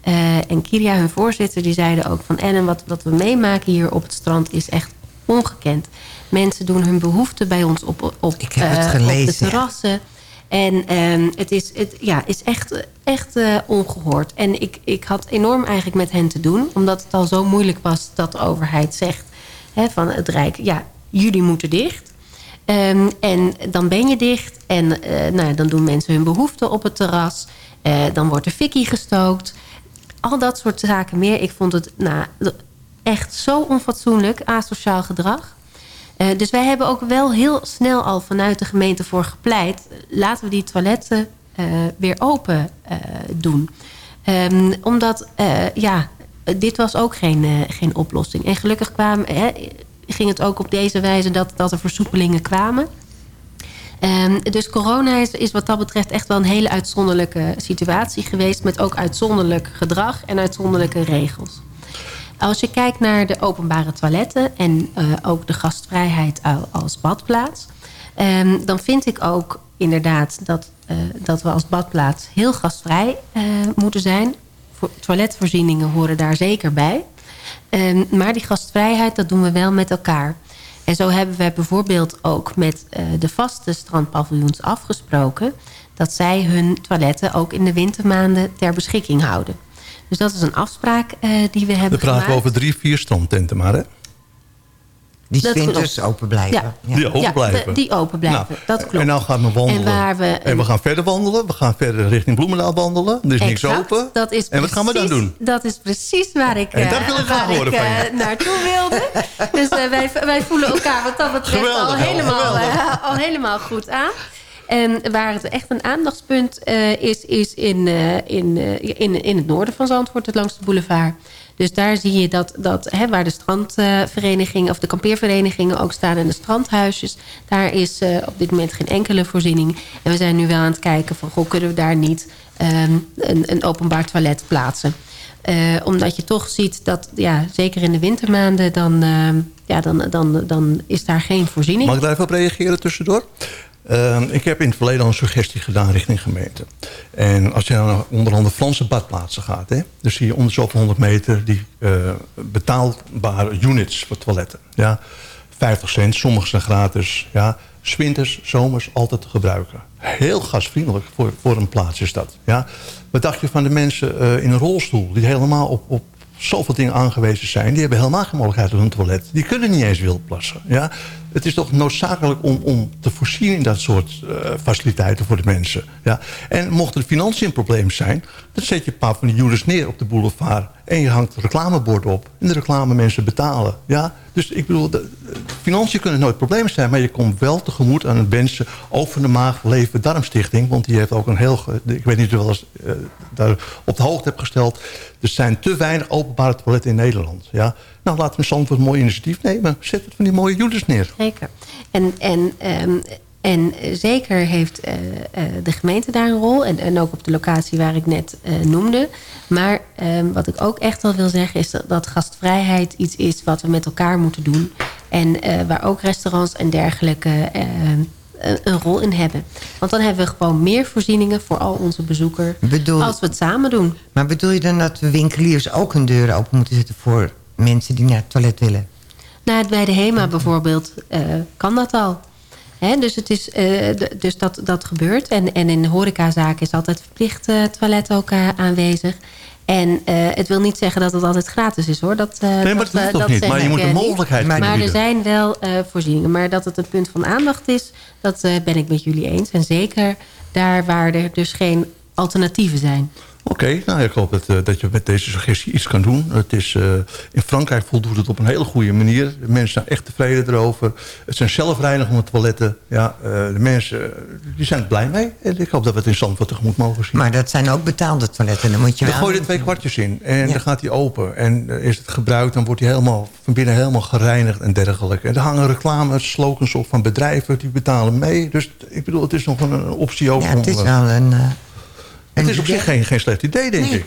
Eh, en Kiria, hun voorzitter, die zeiden ook van... Ellen, wat, wat we meemaken hier op het strand is echt ongekend. Mensen doen hun behoeften bij ons op, op, Ik heb het eh, gelezen, op de terrassen. En ehm, het is, het, ja, is echt, echt eh, ongehoord. En ik, ik had enorm eigenlijk met hen te doen. Omdat het al zo moeilijk was dat de overheid zegt... Hè, van het Rijk, ja, jullie moeten dicht. Ehm, en dan ben je dicht. En eh, nou, dan doen mensen hun behoeften op het terras. Dan wordt er fikkie gestookt. Al dat soort zaken meer. Ik vond het nou, echt zo onfatsoenlijk, asociaal gedrag. Eh, dus wij hebben ook wel heel snel al vanuit de gemeente voor gepleit. Laten we die toiletten eh, weer open eh, doen. Ehm, omdat, ja, dit was ook geen, geen oplossing. En gelukkig kwam, hè, ging het ook op deze wijze dat, dat er versoepelingen kwamen. Ehm, dus corona is, is wat dat betreft echt wel een hele uitzonderlijke situatie geweest... met ook uitzonderlijk gedrag en uitzonderlijke regels. Als je kijkt naar de openbare toiletten en eh, ook de gastvrijheid al- als badplaats... ehm, dan vind ik ook inderdaad dat, eh, dat we als badplaats heel gastvrij eh, moeten zijn. Voor, toiletvoorzieningen horen daar zeker bij. Ehm, maar die gastvrijheid, dat doen we wel met elkaar. En zo hebben we bijvoorbeeld ook met de vaste strandpaviljoens afgesproken... dat zij hun toiletten ook in de wintermaanden ter beschikking houden. Dus dat is een afspraak eh, die we We hebben praten gemaakt. over drie, vier strandtenten maar, hè? Die Dat winters klopt. open blijven. Ja. Die open Ja, blijven. de- die open blijven, Nou, dat klopt. En nou gaan we wandelen. En waar we En we gaan verder wandelen. We gaan verder richting Bloemendaal wandelen. Er is niks open. Dat is en wat gaan we dan doen? Dat is precies waar ik, En eh, wil ik graag waar horen ik, van je. eh, naartoe wilde. dus eh, wij, wij voelen elkaar wat dat betreft al, helemaal, al helemaal goed aan. En waar het echt een aandachtspunt eh, is, is in, eh, in, eh, in, in het noorden van Zandvoort, het langs de boulevard. Dus daar zie je dat, dat hè, waar de strandverenigingen of de kampeerverenigingen ook staan en de strandhuisjes, daar is op dit moment geen enkele voorziening. En we zijn nu wel aan het kijken van, goh, kunnen we daar niet ehm, een, een openbaar toilet plaatsen? Omdat je toch ziet dat, ja, zeker in de wintermaanden, dan, ehm, ja, dan, dan, dan is daar geen voorziening. Mag ik daar even op reageren tussendoor? Ehm, ik heb in het verleden al een suggestie gedaan richting gemeente. En als je naar onder andere Franse badplaatsen gaat... Hè, dan zie je onder zoveel 100 meter die eh, betaalbare units voor toiletten. Ja, 50 cent, sommige zijn gratis. Ja, winters, zomers altijd te gebruiken. Heel gasvriendelijk voor, voor een plaats is dat. Ja. Wat dacht je van de mensen eh, in een rolstoel... die helemaal op, op zoveel dingen aangewezen zijn... die hebben helemaal geen mogelijkheid op hun toilet. Die kunnen niet eens wild plassen. Ja? Het is toch noodzakelijk om, om te voorzien in dat soort eh, faciliteiten voor de mensen. Ja? En mochten de financiën een probleem zijn... dan zet je een paar van die units neer op de boulevard... en je hangt reclameborden op. En de reclamemensen betalen. Ja? Dus ik bedoel, de financiën kunnen nooit problemen zijn... maar je komt wel tegemoet aan het wensen... over de Maag Leven Darmstichting. Want die heeft ook een heel... Ik weet niet of je wel eens eh, daar op de hoogte hebt gesteld. Er zijn te weinig openbare toiletten in Nederland. Ja? Nou, laten we Zandvoort een mooi initiatief nemen. Zet het van die mooie units neer. Zeker. En, en, ehm, en zeker heeft eh, eh, de gemeente daar een rol. En, en ook op de locatie waar ik net eh, noemde. Maar ehm, wat ik ook echt wel wil zeggen is dat, dat gastvrijheid iets is wat we met elkaar moeten doen. En eh, waar ook restaurants en dergelijke eh, een, rol in hebben. Want dan hebben we gewoon meer voorzieningen voor al onze bezoekers. Bedoel- Als we het samen doen. Maar bedoel je dan dat we winkeliers ook hun deuren open moeten zetten... voor mensen die naar het toilet willen? Nou, bij de HEMA bijvoorbeeld eh, kan dat al. Dus het is, eh, dus dat, dat gebeurt. En, en in horecazaken is altijd verplicht eh, toilet ook eh, aanwezig. En het wil niet zeggen dat het altijd gratis is hoor. Dat, eh, maar dat hoeft ook niet. Maar je moet de niet. mogelijkheid kunnen Maar er zijn wel voorzieningen. Maar dat het een punt van aandacht is, dat ben ik met jullie eens. En zeker daar waar er dus geen alternatieven zijn. Oké, nou ik hoop dat, eh, dat je met deze suggestie iets kan doen. Het is, eh, in Frankrijk voldoet het op een hele goede manier. De mensen zijn echt tevreden erover. Het zijn zelfreinigende toiletten. Ja, eh, de mensen die zijn er blij mee. En ik hoop dat we het in Zandvoort tegemoet mogen zien. Maar dat zijn ook betaalde toiletten. Dan moet je Dan wel... gooi je er twee kwartjes in en dan gaat hij open. En is het gebruikt, dan wordt hij helemaal, van binnen helemaal gereinigd en dergelijke. En er hangen reclame, slogans op van bedrijven, die betalen mee. Dus ik bedoel, het is nog een, optie ook. Ja, het is wel een... het is op zich geen, geen slecht idee, denk Nee, ik.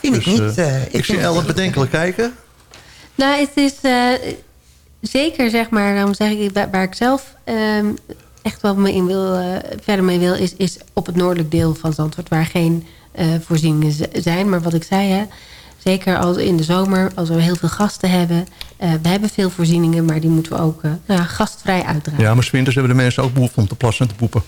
vind ik Dus, niet. eh, eh, ik zie Ellen bedenkelijk kijken. Nou, het is eh, zeker, zeg maar, daarom zeg ik, waar, waar ik zelf ehm, echt wel mee in wil, eh, verder mee wil, is, is op het noordelijk deel van Zandvoort, waar geen eh, voorzieningen zijn. Maar wat ik zei, hè, zeker als in de zomer, als we heel veel gasten hebben, eh, we hebben veel voorzieningen, maar die moeten we ook nou ja, gastvrij uitdragen. Ja, maar winters hebben de mensen ook behoefte om te plassen en te poepen.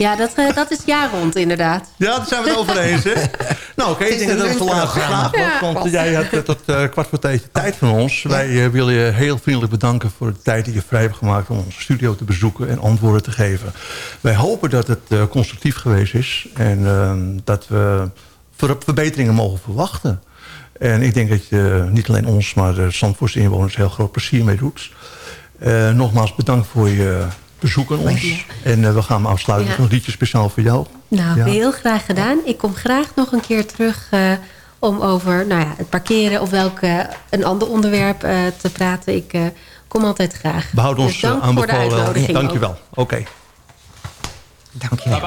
Ja, dat, eh, dat is jaar rond inderdaad. Ja, daar zijn we het over eens, hè? Nou, oké, ik denk dat het de laatste vraag was. Want jij had eh, tot eh, kwart voor tijd tijd van ons. Wij eh, willen je heel vriendelijk bedanken voor de tijd die je vrij hebt gemaakt... om onze studio te bezoeken en antwoorden te geven. Wij hopen dat het eh, constructief geweest is. En ehm, dat we ver- verbeteringen mogen verwachten. En ik denk dat je niet alleen ons, maar de Zandvoortse inwoners... heel groot plezier mee doet. Eh, nogmaals bedankt voor je bezoek aan ons. En eh, we gaan hem afsluiten Ja. met een liedje speciaal voor jou. Nou, Ja. heel graag gedaan. Ik kom graag nog een keer terug eh, om over nou ja, het parkeren of welk eh, een ander onderwerp eh, te praten. Ik eh, kom altijd graag. We houden ons Dus dank eh, voor de aanbevolen. uitnodiging. Dank je wel. Oké. Dank je wel.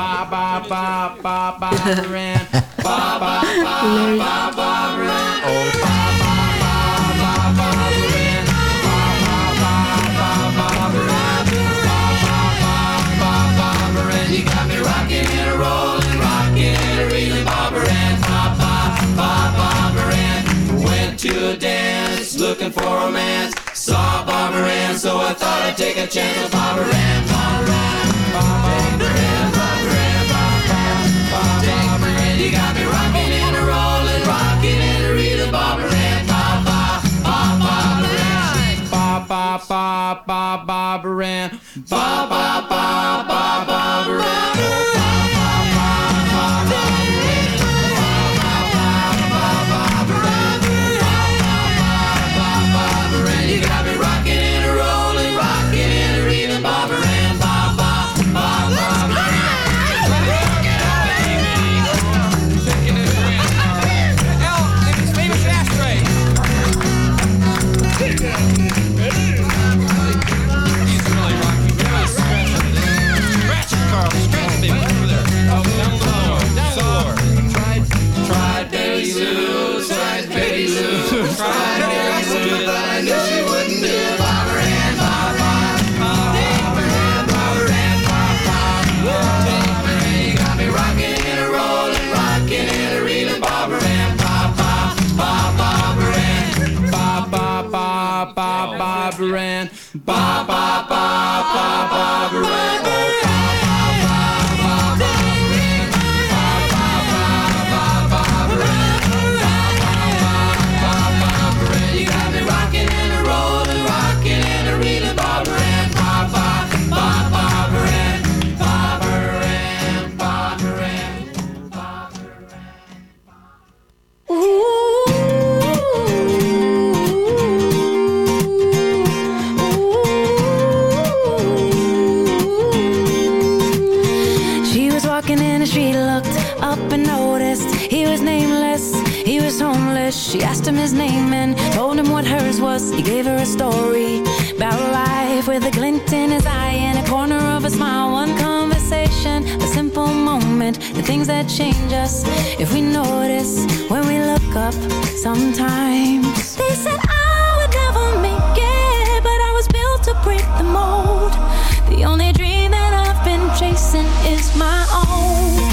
Looking for romance. Saw Barbara Ann, so I thought I'd take a chance with Barbara Ann. Barbara Ann, Barbara Ann, Barbara Ann, Barbara Ann. You got me rocking and a rolling, rocking and a reeling, Barbara Ann. Ba ba ba Barbara Ann. Ba ba ba ba Barbara Ann. Asked him his name and told him what hers was. He gave her a story about life with a glint in his eye and a corner of a smile. One conversation, a simple moment, the things that change us if we notice when we look up sometimes. They said I would never make it, but I was built to break the mold. The only dream that I've been chasing is my own.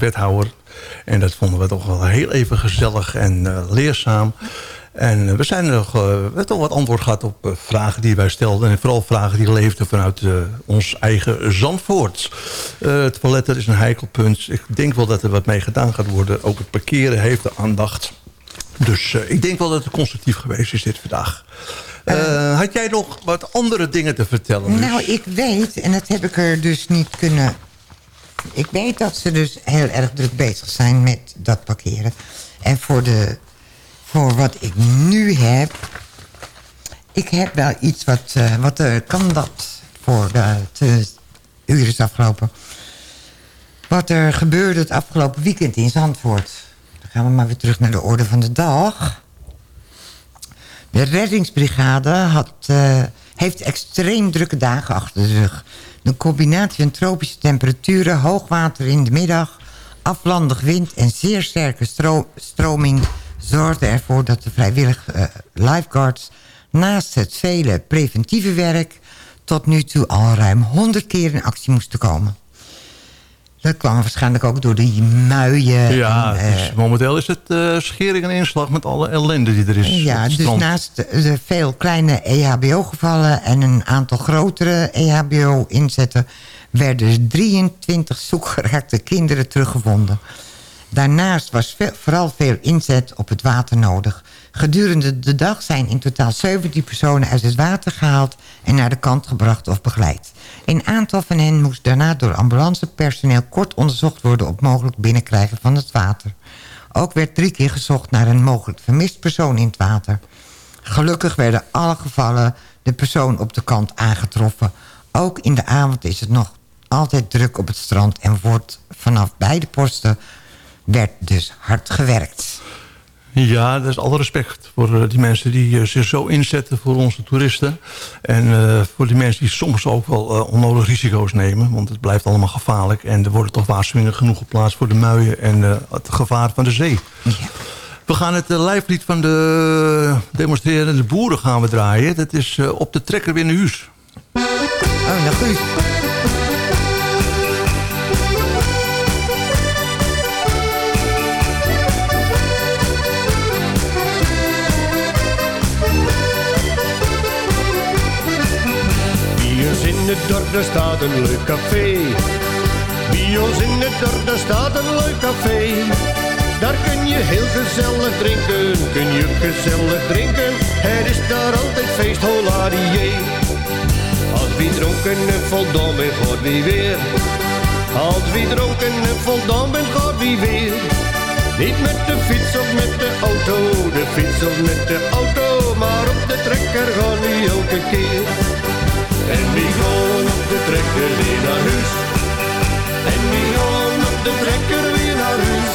Wethouder. En dat vonden we toch wel heel even gezellig en eh, leerzaam. En eh, we zijn nog, eh, we hebben toch wat antwoord gehad op vragen die wij stelden. En vooral vragen die leefden vanuit ons eigen Zandvoort. Eh, het toiletten is een heikel punt. Ik denk wel dat er wat mee gedaan gaat worden. Ook het parkeren heeft de aandacht. Dus ik denk wel dat het constructief geweest is dit vandaag. Had jij nog wat andere dingen te vertellen? Luus? Nou, ik weet, en dat heb ik er dus niet kunnen... Ik weet dat ze dus heel erg druk bezig zijn met dat parkeren. En voor, de, voor wat ik nu heb... Ik heb wel iets wat... eh, wat er kan dat voor de, de uur is afgelopen. Wat er gebeurde het afgelopen weekend in Zandvoort. Dan gaan we maar weer terug naar de orde van de dag. De reddingsbrigade had, eh, heeft extreem drukke dagen achter de rug. De combinatie van tropische temperaturen, hoogwater in de middag... aflandig wind en zeer sterke stro- stroming... zorgde ervoor dat de vrijwillige eh, lifeguards... naast het vele preventieve werk... tot nu toe al ruim 100 keer in actie moesten komen. Dat kwam waarschijnlijk ook door die muien. Ja, en, dus momenteel is het eh, schering en inslag met alle ellende die er is. ja, dus naast de, veel kleine EHBO-gevallen... en een aantal grotere EHBO-inzetten... werden 23 zoekgeraakte kinderen teruggevonden. Daarnaast was ve- vooral veel inzet op het water nodig. Gedurende de dag zijn in totaal 17 personen uit het water gehaald... en naar de kant gebracht of begeleid. Een aantal van hen moest daarna door ambulancepersoneel... kort onderzocht worden op mogelijk binnenkrijgen van het water. Ook werd drie keer gezocht naar een mogelijk vermist persoon in het water. Gelukkig werden alle gevallen de persoon op de kant aangetroffen. Ook in de avond is het nog altijd druk op het strand... en wordt vanaf beide posten werd dus hard gewerkt. Ja, dat is alle respect voor eh, die mensen die eh, zich zo inzetten voor onze toeristen. En eh, voor die mensen die soms ook wel eh, onnodig risico's nemen. Want het blijft allemaal gevaarlijk. En er worden toch waarschuwingen genoeg geplaatst voor de muien en het gevaar van de zee. We gaan het uh, lijflied van de demonstrerende boeren gaan we draaien. Dat is op de trekker naar huis. Oh, nou goed. Daar staat een leuk café. Bij ons in het dorp daar staat een leuk café. Daar kun je heel gezellig drinken, kun je gezellig drinken. Er is daar altijd feest, holadier. Als wie dronken en voldaan bent, gaat wie weer. Als wie dronken en voldaan bent, gaat wie weer. Niet met de fiets of met de auto, de fiets of met de auto. Maar op de trekker gaan we elke keer. En wie gaan trekker weer naar huis. En wie gaan op de trekker weer naar huis.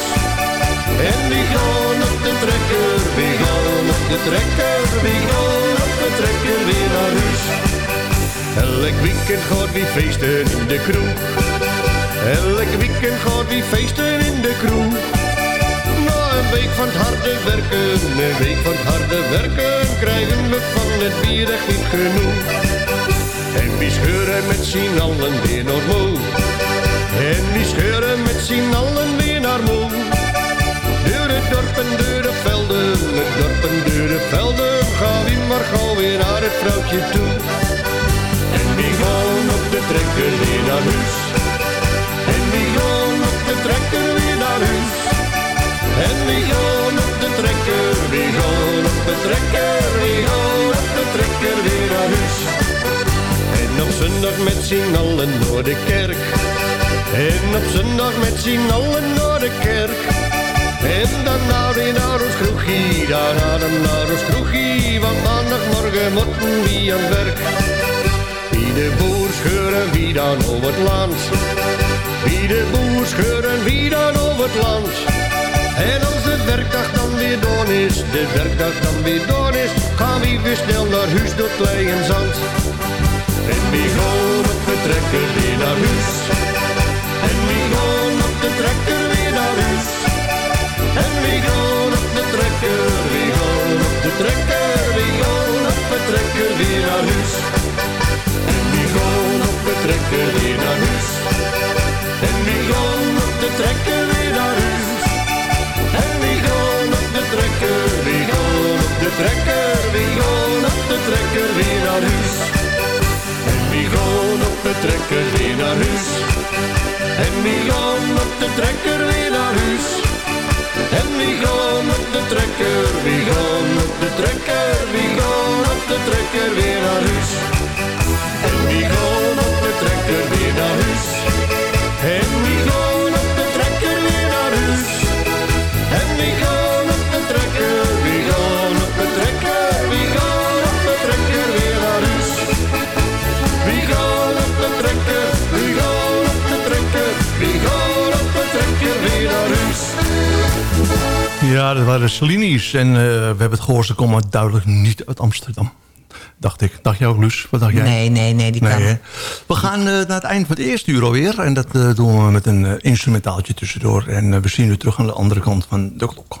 En wie gaan op de trekker, wie gaan op de trekker, wie gaan op de trekker weer naar huis. Elk weekend gaat wie feesten in de kroeg. Elk weekend gaat wie feesten in de kroeg. Na een week van het harde werken, een week van het harde werken, krijgen we van het bier echt niet genoeg. En wie scheuren met z'n allen weer naar moe. En wie scheuren met z'n allen weer naar moe. Door het dorp en door de velden, het dorp en door de velden, gaan we maar gauw weer naar het vrouwtje toe. En wie gaan op de trekker weer naar huis. En wie gaan op de trekker weer naar huis. En wie gaan op de trekker, wie gaan op de trekker, wie gaan op de trekker weer naar huis. Op zondag met z'n allen naar de kerk. En op zondag met z'n allen naar de kerk. En dan naar die naar ons kroegie, dan naar ons kroegie. Want maandagmorgen moeten we aan werk. Wie de boer scheuren, wie dan over het land. Wie de boer scheuren, wie dan over het land. En als de werkdag dan weer door is, de werkdag dan weer door is, gaan we weer snel naar huis door klei en zand. En wie gaat op de trekker weer naar huis? En wie gaat op de trekker weer naar huis? En wie gaat op de trekker, wie gaat op de trekker, wie gaat op de trekker weer naar huis? En wie gaat op de trekker weer naar huis? En wie gaat op de trekker weer naar huis? En wie gaat op de trekker, wie gaat op de trekker, wie gaat op de trekker weer naar huis? We gaan op de trekker weer naar huis. En we gaan op de trekker, we gaan op de trekker, we gaan op de trekker weer naar huis. En we gaan op de trekker weer naar huis. En gaan Ja, dat waren Celini's. En eh, we hebben het gehoord, ze komen duidelijk niet uit Amsterdam. Dacht ik. Dacht jij ook, Luus? Wat dacht jij? Nee, nee, nee, die kan... hè? We gaan eh, naar het eind van het eerste uur alweer. En dat eh, doen we met een instrumentaaltje tussendoor. En we zien u terug aan de andere kant van de klok.